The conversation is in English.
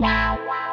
Wow, wow.